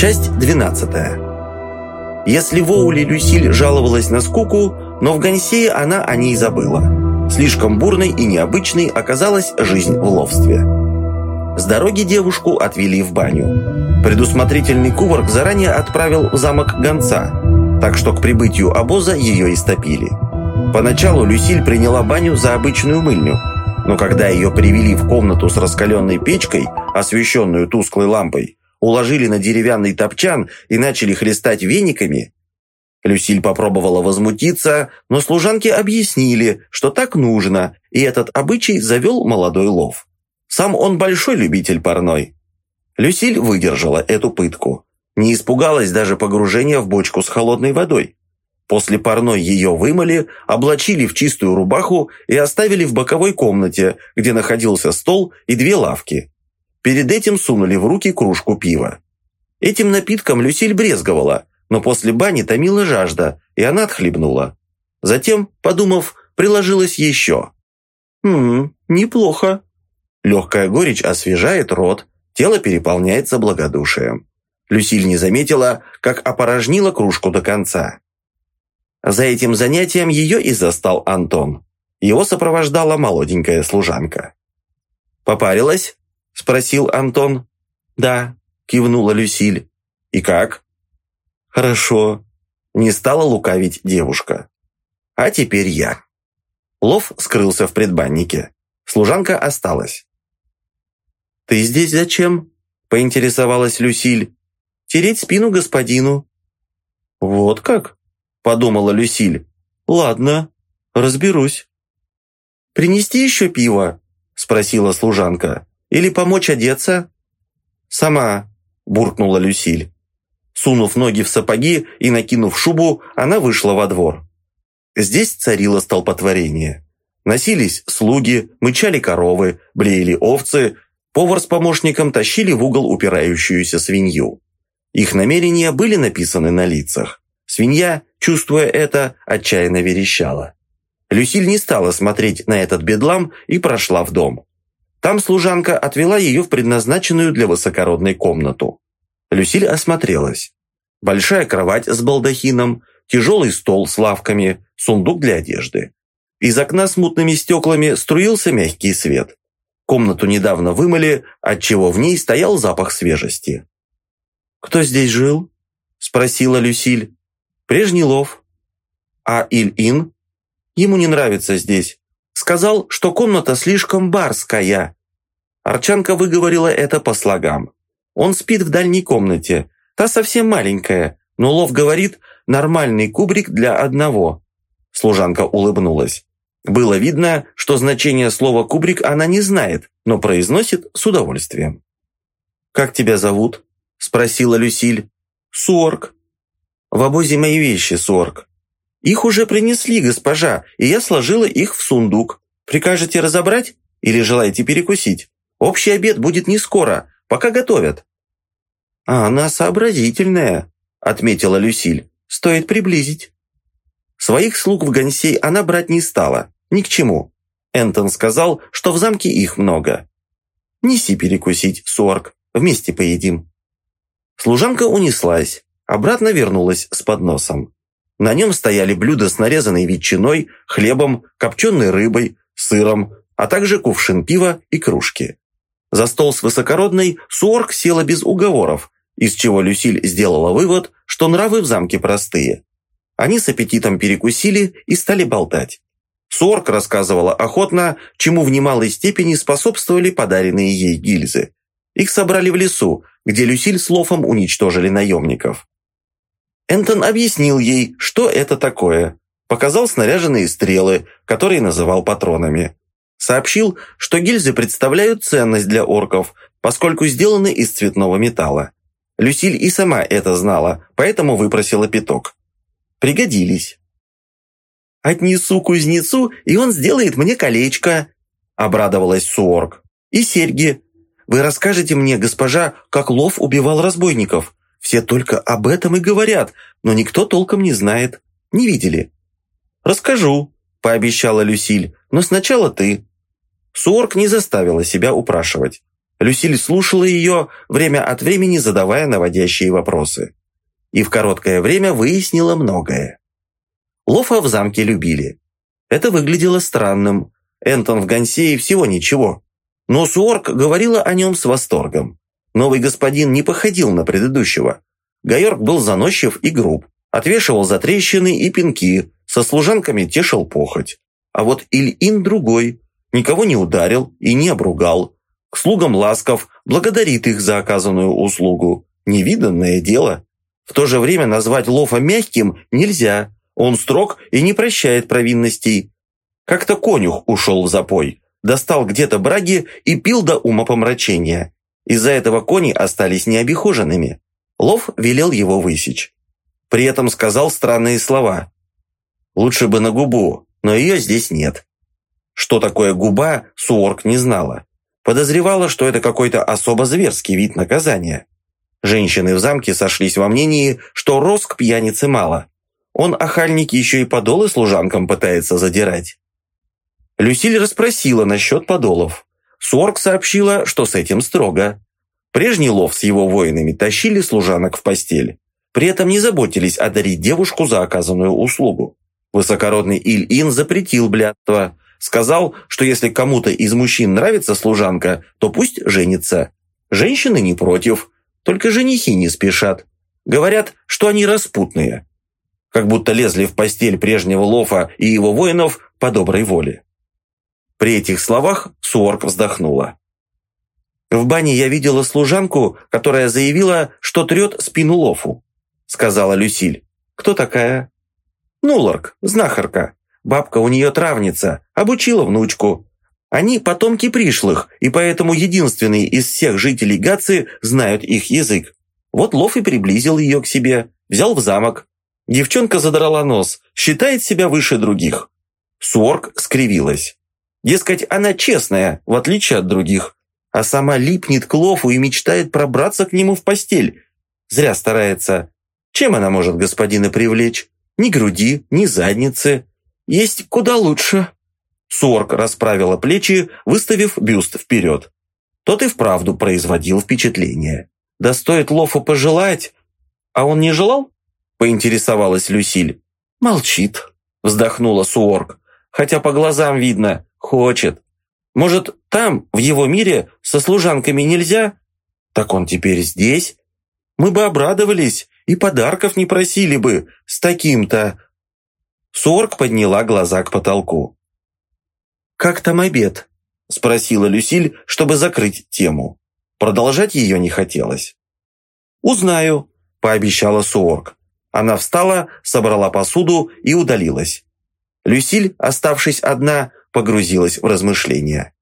Часть 12. Если Воули Люсиль жаловалась на скуку, но в Гансее она о ней забыла. Слишком бурной и необычной оказалась жизнь в ловстве. С дороги девушку отвели в баню. Предусмотрительный куварк заранее отправил в замок гонца, так что к прибытию обоза ее истопили. Поначалу Люсиль приняла баню за обычную мыльню, но когда ее привели в комнату с раскаленной печкой, освещенную тусклой лампой, уложили на деревянный топчан и начали хлестать вениками, Люсиль попробовала возмутиться, но служанки объяснили, что так нужно, и этот обычай завел молодой лов. Сам он большой любитель парной. Люсиль выдержала эту пытку. Не испугалась даже погружения в бочку с холодной водой. После парной ее вымыли, облачили в чистую рубаху и оставили в боковой комнате, где находился стол и две лавки. Перед этим сунули в руки кружку пива. Этим напитком Люсиль брезговала, но после бани томила жажда, и она отхлебнула. Затем, подумав, приложилась еще. «Ммм, неплохо». Легкая горечь освежает рот, тело переполняется благодушием. Люсиль не заметила, как опорожнила кружку до конца. За этим занятием ее и застал Антон. Его сопровождала молоденькая служанка. «Попарилась?» – спросил Антон. «Да», – кивнула Люсиль. «И как?» «Хорошо», – не стала лукавить девушка. «А теперь я». Лов скрылся в предбаннике. Служанка осталась. «Ты здесь зачем?» – поинтересовалась Люсиль. «Тереть спину господину». «Вот как?» – подумала Люсиль. «Ладно, разберусь». «Принести еще пиво?» – спросила служанка. Или помочь одеться?» «Сама», – буркнула Люсиль. Сунув ноги в сапоги и накинув шубу, она вышла во двор. Здесь царило столпотворение. Носились слуги, мычали коровы, блеяли овцы, повар с помощником тащили в угол упирающуюся свинью. Их намерения были написаны на лицах. Свинья, чувствуя это, отчаянно верещала. Люсиль не стала смотреть на этот бедлам и прошла в дом. Там служанка отвела ее в предназначенную для высокородной комнату. Люсиль осмотрелась. Большая кровать с балдахином, тяжелый стол с лавками, сундук для одежды. Из окна с мутными стеклами струился мягкий свет. Комнату недавно вымыли, отчего в ней стоял запах свежести. «Кто здесь жил?» – спросила Люсиль. «Прежний лов». «А Иль-Ин?» «Ему не нравится здесь. Сказал, что комната слишком барская. Арчанка выговорила это по слогам. Он спит в дальней комнате. Та совсем маленькая, но Лов говорит, нормальный кубрик для одного. Служанка улыбнулась. Было видно, что значение слова «кубрик» она не знает, но произносит с удовольствием. «Как тебя зовут?» – спросила Люсиль. «Сорг». «В обозе мои вещи, Сорг. «Их уже принесли, госпожа, и я сложила их в сундук. Прикажете разобрать или желаете перекусить? Общий обед будет не скоро, пока готовят». «А она сообразительная», — отметила Люсиль. «Стоит приблизить». Своих слуг в Гансей она брать не стала, ни к чему. Энтон сказал, что в замке их много. «Неси перекусить, Суарк, вместе поедим». Служанка унеслась, обратно вернулась с подносом. На нем стояли блюда с нарезанной ветчиной, хлебом, копченой рыбой, сыром, а также кувшин пива и кружки. За стол с высокородной Суорг села без уговоров, из чего Люсиль сделала вывод, что нравы в замке простые. Они с аппетитом перекусили и стали болтать. Суорг рассказывала охотно, чему в немалой степени способствовали подаренные ей гильзы. Их собрали в лесу, где Люсиль с Лофом уничтожили наемников. Энтон объяснил ей, что это такое. Показал снаряженные стрелы, которые называл патронами. Сообщил, что гильзы представляют ценность для орков, поскольку сделаны из цветного металла. Люсиль и сама это знала, поэтому выпросила пяток. Пригодились. «Отнесу кузнецу, и он сделает мне колечко», – обрадовалась Суорг. «И серьги. Вы расскажете мне, госпожа, как Лов убивал разбойников. Все только об этом и говорят, но никто толком не знает. Не видели?» «Расскажу», – пообещала Люсиль, – «но сначала ты». Суорк не заставила себя упрашивать. Люсиль слушала ее, время от времени задавая наводящие вопросы. И в короткое время выяснила многое. Лофа в замке любили. Это выглядело странным. Энтон в Гансее всего ничего. Но Суорк говорила о нем с восторгом. Новый господин не походил на предыдущего. Гайорк был заносчив и груб, отвешивал за трещины и пинки, со служанками тешил похоть. А вот Ильин другой, никого не ударил и не обругал. К слугам ласков, благодарит их за оказанную услугу. Невиданное дело. В то же время назвать Лофа мягким нельзя. Он строг и не прощает провинностей. Как-то конюх ушел в запой, достал где-то браги и пил до ума помрачения. Из-за этого кони остались необихоженными. Лов велел его высечь. При этом сказал странные слова. «Лучше бы на губу, но ее здесь нет». Что такое губа, Суорк не знала. Подозревала, что это какой-то особо зверский вид наказания. Женщины в замке сошлись во мнении, что роск пьяницы мало. Он охальник еще и подолы служанкам пытается задирать. Люсиль расспросила насчет подолов. Суорк сообщила, что с этим строго. Прежний лов с его воинами тащили служанок в постель. При этом не заботились одарить девушку за оказанную услугу. Высокородный Иль-Ин запретил блядство. Сказал, что если кому-то из мужчин нравится служанка, то пусть женится. Женщины не против, только женихи не спешат. Говорят, что они распутные. Как будто лезли в постель прежнего Лофа и его воинов по доброй воле. При этих словах Суорк вздохнула. «В бане я видела служанку, которая заявила, что трет спину Лофу», сказала Люсиль. «Кто такая?» «Нуларк, знахарка. Бабка у нее травница, обучила внучку. Они потомки пришлых, и поэтому единственные из всех жителей Гации знают их язык. Вот Лов и приблизил ее к себе, взял в замок. Девчонка задрала нос, считает себя выше других». Суорк скривилась. Дескать, она честная, в отличие от других. А сама липнет к Лофу и мечтает пробраться к нему в постель. Зря старается. Чем она может господина привлечь? Ни груди, ни задницы. Есть куда лучше. Сорк расправила плечи, выставив бюст вперед. Тот и вправду производил впечатление. Да стоит Лофу пожелать. А он не желал? Поинтересовалась Люсиль. Молчит, вздохнула Суорк. Хотя по глазам видно, Хочет. Может, там, в его мире, со служанками нельзя? Так он теперь здесь? Мы бы обрадовались и подарков не просили бы с таким-то...» Сорг подняла глаза к потолку. «Как там обед?» – спросила Люсиль, чтобы закрыть тему. Продолжать ее не хотелось. «Узнаю», – пообещала Суорг. Она встала, собрала посуду и удалилась. Люсиль, оставшись одна, погрузилась в размышления.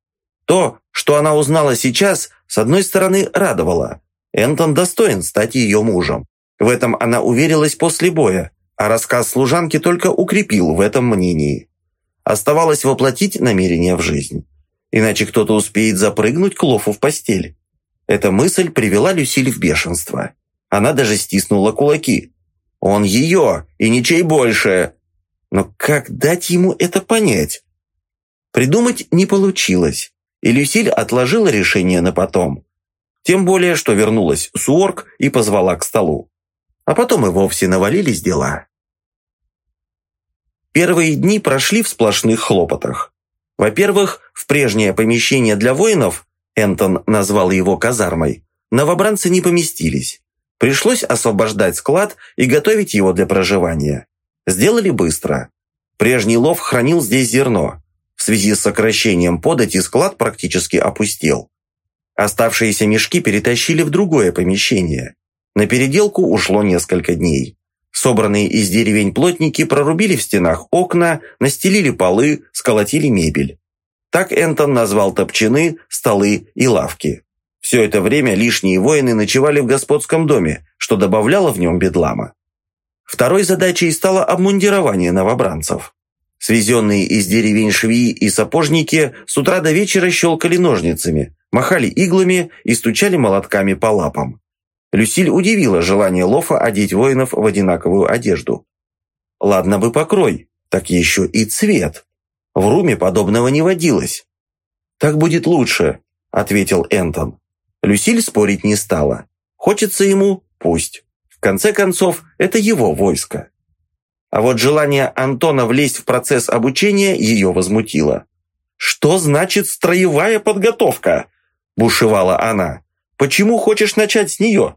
То, что она узнала сейчас, с одной стороны, радовало. Энтон достоин стать ее мужем. В этом она уверилась после боя, а рассказ служанки только укрепил в этом мнении. Оставалось воплотить намерение в жизнь. Иначе кто-то успеет запрыгнуть к Лофу в постель. Эта мысль привела Люсиль в бешенство. Она даже стиснула кулаки. «Он ее, и ничей больше!» Но как дать ему это понять? Придумать не получилось, и Люсиль отложила решение на потом. Тем более, что вернулась Суорг и позвала к столу. А потом и вовсе навалились дела. Первые дни прошли в сплошных хлопотах. Во-первых, в прежнее помещение для воинов, Энтон назвал его казармой, новобранцы не поместились. Пришлось освобождать склад и готовить его для проживания. Сделали быстро. Прежний лов хранил здесь зерно, связи с сокращением подати склад практически опустел. Оставшиеся мешки перетащили в другое помещение. На переделку ушло несколько дней. Собранные из деревень плотники прорубили в стенах окна, настелили полы, сколотили мебель. Так Энтон назвал топчаны, столы и лавки. Все это время лишние воины ночевали в господском доме, что добавляло в нем бедлама. Второй задачей стало обмундирование новобранцев. Свезенные из деревень швеи и сапожники с утра до вечера щелкали ножницами, махали иглами и стучали молотками по лапам. Люсиль удивила желание Лофа одеть воинов в одинаковую одежду. Ладно бы покрой, так еще и цвет. В руме подобного не водилось. «Так будет лучше», — ответил Энтон. Люсиль спорить не стала. Хочется ему – пусть. В конце концов, это его войско. А вот желание Антона влезть в процесс обучения ее возмутило. «Что значит строевая подготовка?» – бушевала она. «Почему хочешь начать с нее?»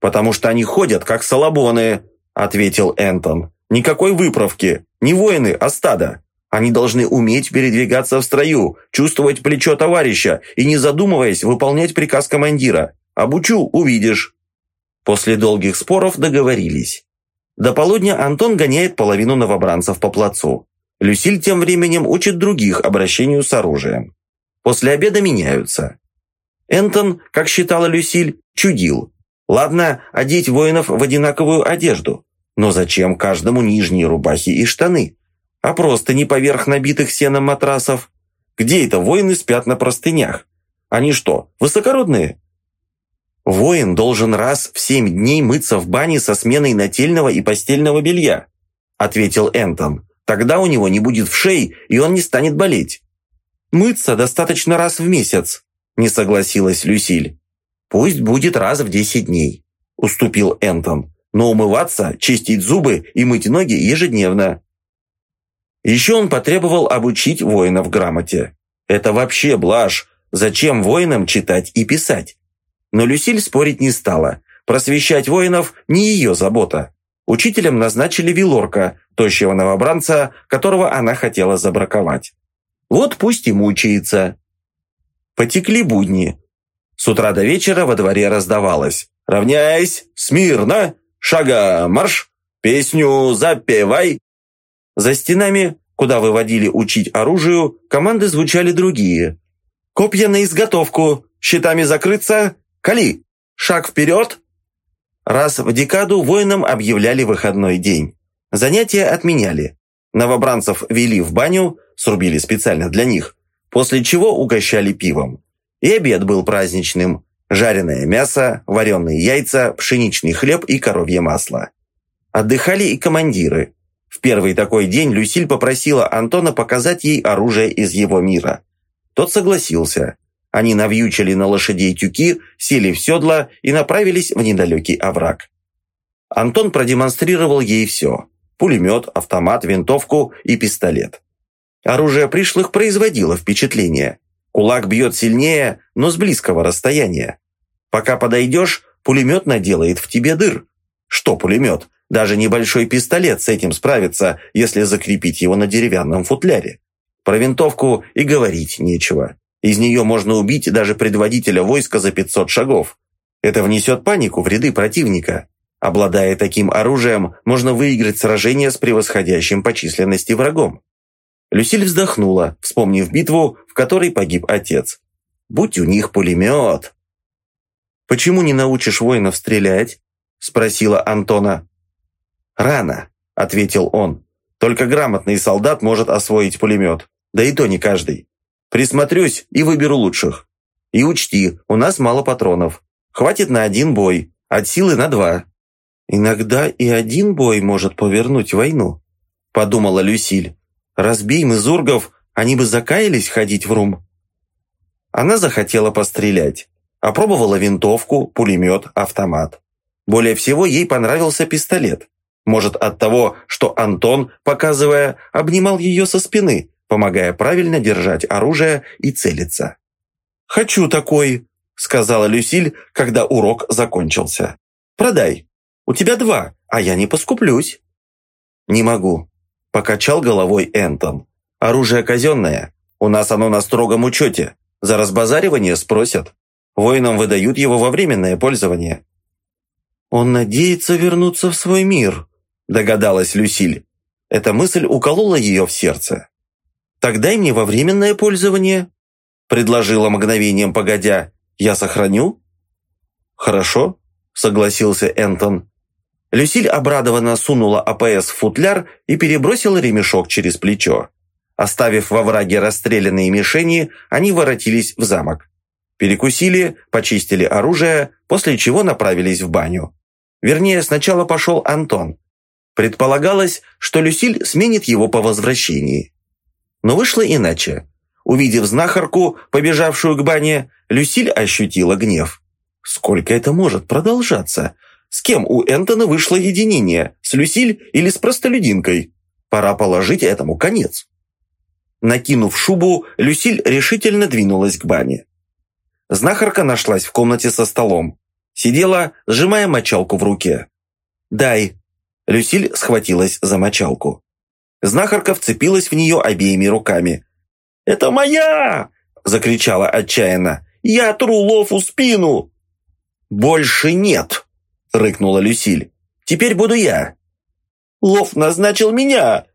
«Потому что они ходят, как салабоны», – ответил Энтон. «Никакой выправки. Не воины, а стадо. Они должны уметь передвигаться в строю, чувствовать плечо товарища и, не задумываясь, выполнять приказ командира. Обучу – увидишь». После долгих споров договорились. До полудня Антон гоняет половину новобранцев по плацу. Люсиль тем временем учит других обращению с оружием. После обеда меняются. Энтон, как считала Люсиль, чудил. Ладно, одеть воинов в одинаковую одежду. Но зачем каждому нижние рубахи и штаны? А просто не поверх набитых сеном матрасов? Где это воины спят на простынях? Они что, высокородные? Воин должен раз в семь дней мыться в бане со сменой нательного и постельного белья», ответил Энтон. «Тогда у него не будет вшей, и он не станет болеть». «Мыться достаточно раз в месяц», не согласилась Люсиль. «Пусть будет раз в десять дней», уступил Энтон. «Но умываться, чистить зубы и мыть ноги ежедневно». Еще он потребовал обучить воинов грамоте. Это вообще блажь. Зачем воинам читать и писать? Но Люсиль спорить не стала. Просвещать воинов – не ее забота. Учителем назначили Вилорка, тощего новобранца, которого она хотела забраковать. Вот пусть и мучается. Потекли будни. С утра до вечера во дворе раздавалось. «Равняйсь! Смирно! Шага марш! Песню запевай!» За стенами, куда выводили учить оружию, команды звучали другие. «Копья на изготовку! Щитами закрыться! Кали! Шаг вперед!» Раз в декаду воинам объявляли выходной день. Занятия отменяли. Новобранцев вели в баню, срубили специально для них, после чего угощали пивом. И обед был праздничным. Жареное мясо, вареные яйца, пшеничный хлеб и коровье масло. Отдыхали и командиры. В первый такой день Люсиль попросила Антона показать ей оружие из его мира. Тот согласился. Они навьючили на лошадей тюки, сели в седла и направились в недалекий овраг. Антон продемонстрировал ей все – пулемет, автомат, винтовку и пистолет. Оружие пришлых производило впечатление. Кулак бьет сильнее, но с близкого расстояния. Пока подойдешь, пулемет наделает в тебе дыр. Что пулемет? Даже небольшой пистолет с этим справится, если закрепить его на деревянном футляре. Про винтовку и говорить нечего. Из нее можно убить даже предводителя войска за 500 шагов. Это внесет панику в ряды противника. Обладая таким оружием, можно выиграть сражение с превосходящим по численности врагом. Люсиль вздохнула, вспомнив битву, в которой погиб отец. «Будь у них пулемет!» «Почему не научишь воинов стрелять?» – спросила Антона. «Рано», – ответил он. «Только грамотный солдат может освоить пулемет. Да и то не каждый. Присмотрюсь и выберу лучших. И учти, у нас мало патронов. Хватит на один бой, от силы на два». «Иногда и один бой может повернуть войну», – подумала Люсиль. «Разбей мы зургов, они бы закаялись ходить в рум». Она захотела пострелять. Опробовала винтовку, пулемет, автомат. Более всего ей понравился пистолет. Может, от того, что Антон, показывая, обнимал ее со спины, помогая правильно держать оружие и целиться. «Хочу такой», — сказала Люсиль, когда урок закончился. «Продай. У тебя два, а я не поскуплюсь». «Не могу», — покачал головой Энтон. «Оружие казенное. У нас оно на строгом учете. За разбазаривание спросят. Воинам выдают его во временное пользование». «Он надеется вернуться в свой мир», — догадалась Люсиль. Эта мысль уколола ее в сердце. «Так дай мне во временное пользование», – предложила мгновением погодя. «Я сохраню?» «Хорошо», – согласился Энтон. Люсиль обрадованно сунула АПС в футляр и перебросила ремешок через плечо. Оставив во враге расстрелянные мишени, они воротились в замок. Перекусили, почистили оружие, после чего направились в баню. Вернее, сначала пошел Антон. Предполагалось, что Люсиль сменит его по возвращении. Но вышло иначе. Увидев знахарку, побежавшую к бане, Люсиль ощутила гнев. Сколько это может продолжаться? С кем у Энтона вышло единение? С Люсиль или с простолюдинкой? Пора положить этому конец. Накинув шубу, Люсиль решительно двинулась к бане. Знахарка нашлась в комнате со столом. Сидела, сжимая мочалку в руке. «Дай!» Люсиль схватилась за мочалку. Знахарка вцепилась в нее обеими руками. «Это моя!» – закричала отчаянно. «Я тру Лофу спину!» «Больше нет!» – рыкнула Люсиль. «Теперь буду я!» «Лов назначил меня!»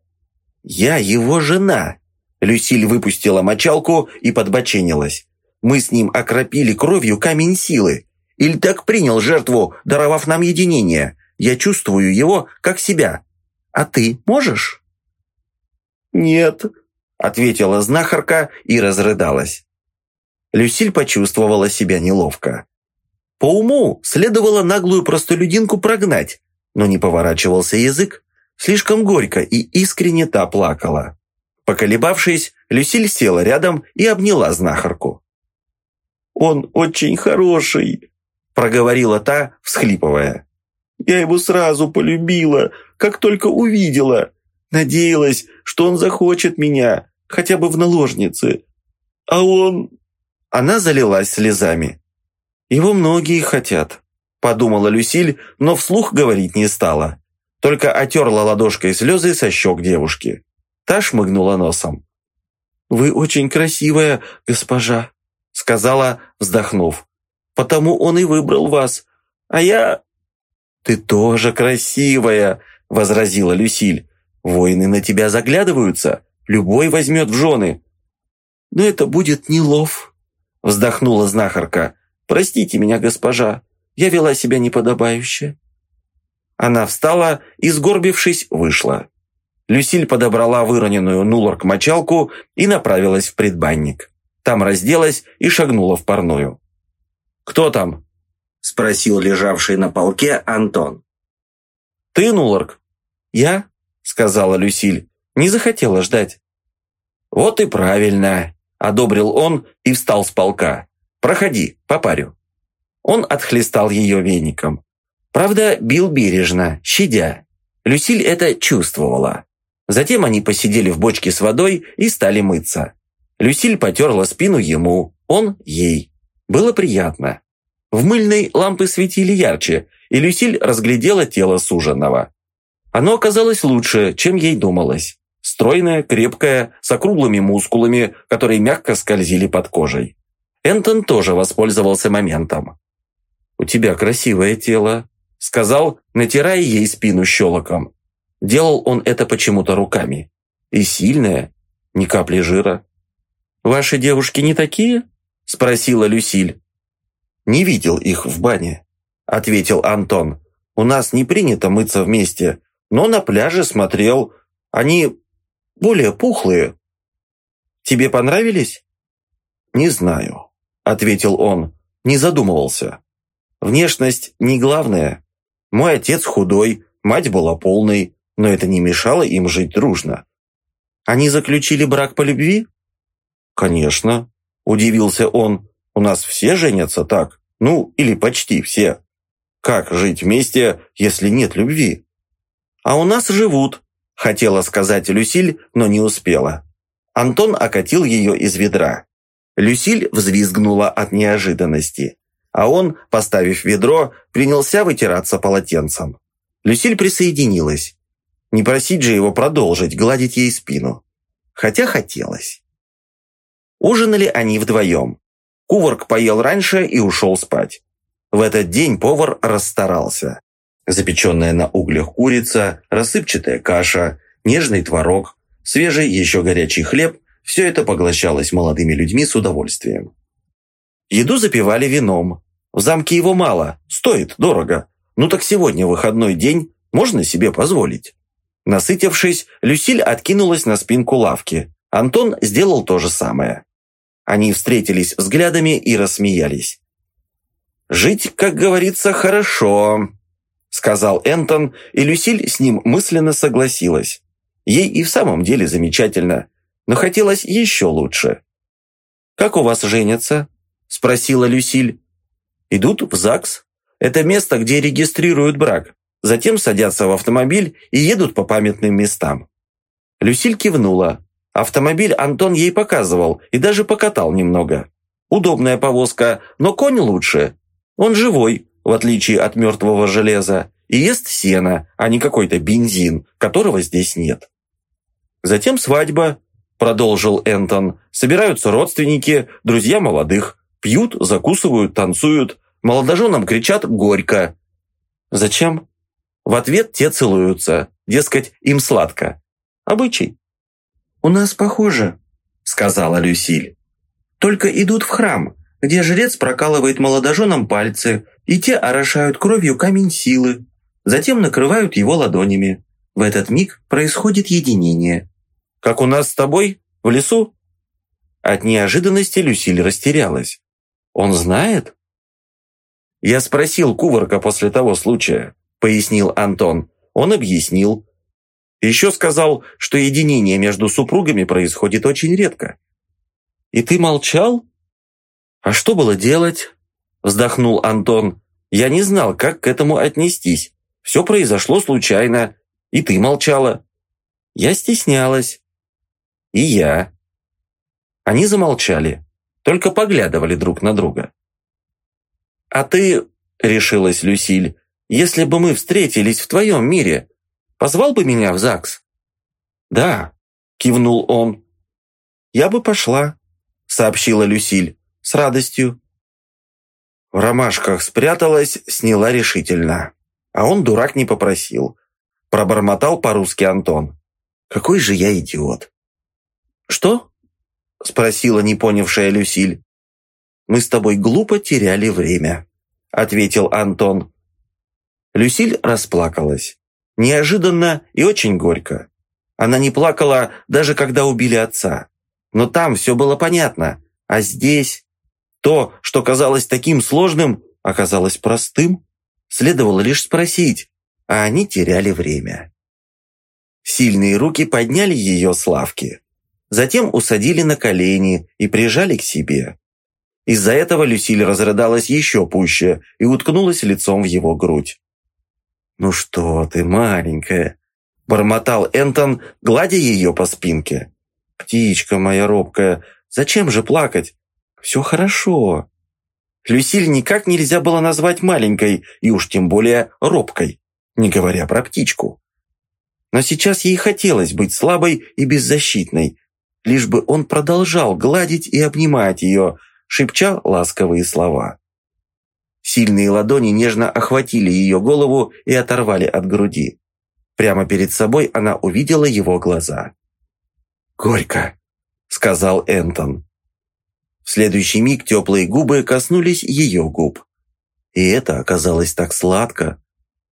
«Я его жена!» Люсиль выпустила мочалку и подбоченилась. «Мы с ним окропили кровью камень силы. Ильтек принял жертву, даровав нам единение. Я чувствую его, как себя. А ты можешь?» «Нет», — ответила знахарка и разрыдалась. Люсиль почувствовала себя неловко. По уму следовало наглую простолюдинку прогнать, но не поворачивался язык. Слишком горько и искренне та плакала. Поколебавшись, Люсиль села рядом и обняла знахарку. «Он очень хороший», – проговорила та, всхлипывая. «Я его сразу полюбила, как только увидела. Надеялась, что он захочет меня, хотя бы в наложнице. А он...» Она залилась слезами. «Его многие хотят», – подумала Люсиль, но вслух говорить не стала. Только отерла ладошкой слезы со щек девушки. Та шмыгнула носом. «Вы очень красивая, госпожа», — сказала, вздохнув. «Потому он и выбрал вас. А я...» «Ты тоже красивая», — возразила Люсиль. «Воины на тебя заглядываются. Любой возьмет в жены». «Но это будет не лов», — вздохнула знахарка. «Простите меня, госпожа, я вела себя неподобающе». Она встала и, сгорбившись, вышла. Люсиль подобрала выроненную нулорк-мочалку и направилась в предбанник. Там разделась и шагнула в парную. «Кто там?» – спросил лежавший на полке Антон. «Ты, Нулорк?» «Я?» – сказала Люсиль. «Не захотела ждать». «Вот и правильно», – одобрил он и встал с полка. «Проходи, попарю». Он отхлестал ее веником. Правда, бил бережно, щадя. Люсиль это чувствовала. Затем они посидели в бочке с водой и стали мыться. Люсиль потерла спину ему, он ей. Было приятно. В мыльной лампы светили ярче, и Люсиль разглядела тело суженого. Оно оказалось лучше, чем ей думалось. Стройное, крепкое, с округлыми мускулами, которые мягко скользили под кожей. Энтон тоже воспользовался моментом. «У тебя красивое тело», — сказал, натирая ей спину щелоком. Делал он это почему-то руками. И сильное, ни капли жира. «Ваши девушки не такие?» – спросила Люсиль. «Не видел их в бане», – ответил Антон. «У нас не принято мыться вместе, но на пляже смотрел. Они более пухлые». «Тебе понравились?» «Не знаю», – ответил он. Не задумывался. «Внешность не главное. Мой отец худой, мать была полной, но это не мешало им жить дружно. Они заключили брак по любви? Конечно, удивился он. У нас все женятся так. Ну, или почти все. Как жить вместе, если нет любви? А у нас живут, хотела сказать Люсиль, но не успела. Антон окатил ее из ведра. Люсиль взвизгнула от неожиданности, а он, поставив ведро, принялся вытираться полотенцем. Люсиль присоединилась. Не просить же его продолжить, гладить ей спину. Хотя хотелось. Ужинали они вдвоем. Куварк поел раньше и ушел спать. В этот день повар расстарался. Запеченная на углях курица, рассыпчатая каша, нежный творог, свежий еще горячий хлеб – все это поглощалось молодыми людьми с удовольствием. Еду запивали вином. В замке его мало, стоит дорого. Ну так сегодня выходной день, можно себе позволить. Насытившись, Люсиль откинулась на спинку лавки. Антон сделал то же самое. Они встретились взглядами и рассмеялись. «Жить, как говорится, хорошо», — сказал Энтон, и Люсиль с ним мысленно согласилась. Ей и в самом деле замечательно, но хотелось еще лучше. «Как у вас женятся?» – спросила Люсиль. «Идут в ЗАГС. Это место, где регистрируют брак. Затем садятся в автомобиль и едут по памятным местам». Люсиль кивнула. Автомобиль Антон ей показывал и даже покатал немного. Удобная повозка, но конь лучше. Он живой, в отличие от мертвого железа, и ест сено, а не какой-то бензин, которого здесь нет. Затем свадьба, продолжил Энтон. Собираются родственники, друзья молодых, пьют, закусывают, танцуют, молодоженам кричат «горько». Зачем? В ответ те целуются, дескать, им сладко. Обычай. «У нас похоже», — сказала Люсиль. «Только идут в храм, где жрец прокалывает молодоженам пальцы, и те орошают кровью камень силы, затем накрывают его ладонями. В этот миг происходит единение. Как у нас с тобой? В лесу?» От неожиданности Люсиль растерялась. «Он знает?» «Я спросил Куварка после того случая», — пояснил Антон. Он объяснил. Еще сказал, что единение между супругами происходит очень редко. «И ты молчал?» «А что было делать?» Вздохнул Антон. «Я не знал, как к этому отнестись. Все произошло случайно. И ты молчала». «Я стеснялась. И я. Они замолчали, только поглядывали друг на друга. «А ты, — решилась Люсиль, — если бы мы встретились в твоем мире, позвал бы меня в ЗАГС?» «Да», — кивнул он. «Я бы пошла», — сообщила Люсиль, — «с радостью». В ромашках спряталась, сняла решительно. А он, дурак, не попросил. Пробормотал по-русски Антон. «Какой же я идиот!» «Что?» – спросила непонявшая Люсиль. «Мы с тобой глупо теряли время», – ответил Антон. Люсиль расплакалась. Неожиданно и очень горько. Она не плакала, даже когда убили отца. Но там все было понятно. А здесь... То, что казалось таким сложным, оказалось простым. Следовало лишь спросить, а они теряли время. Сильные руки подняли ее с лавки. Затем усадили на колени и прижали к себе. Из-за этого Люсиль разрыдалась еще пуще и уткнулась лицом в его грудь. «Ну что ты, маленькая!» – бормотал Энтон, гладя ее по спинке. «Птичка моя робкая, зачем же плакать? Все хорошо!» Люсиль никак нельзя было назвать маленькой, и уж тем более робкой, не говоря про птичку. Но сейчас ей хотелось быть слабой и беззащитной, лишь бы он продолжал гладить и обнимать ее, шепча ласковые слова. Сильные ладони нежно охватили ее голову и оторвали от груди. Прямо перед собой она увидела его глаза. «Горько», — сказал Энтон. В следующий миг теплые губы коснулись ее губ. И это оказалось так сладко.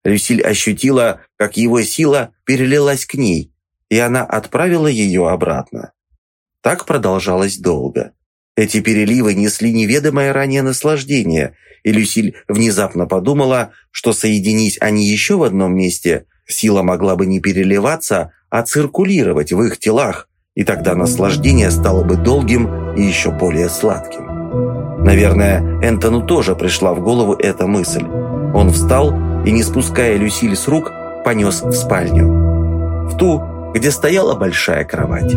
Люсиль ощутила, как его сила перелилась к ней, и она отправила ее обратно. Так продолжалось долго. Эти переливы несли неведомое ранее наслаждение, и Люсиль внезапно подумала, что соединись они еще в одном месте, сила могла бы не переливаться, а циркулировать в их телах, и тогда наслаждение стало бы долгим и еще более сладким. Наверное, Энтону тоже пришла в голову эта мысль. Он встал и, не спуская Люсиль с рук, понес в спальню. В ту, где стояла большая кровать.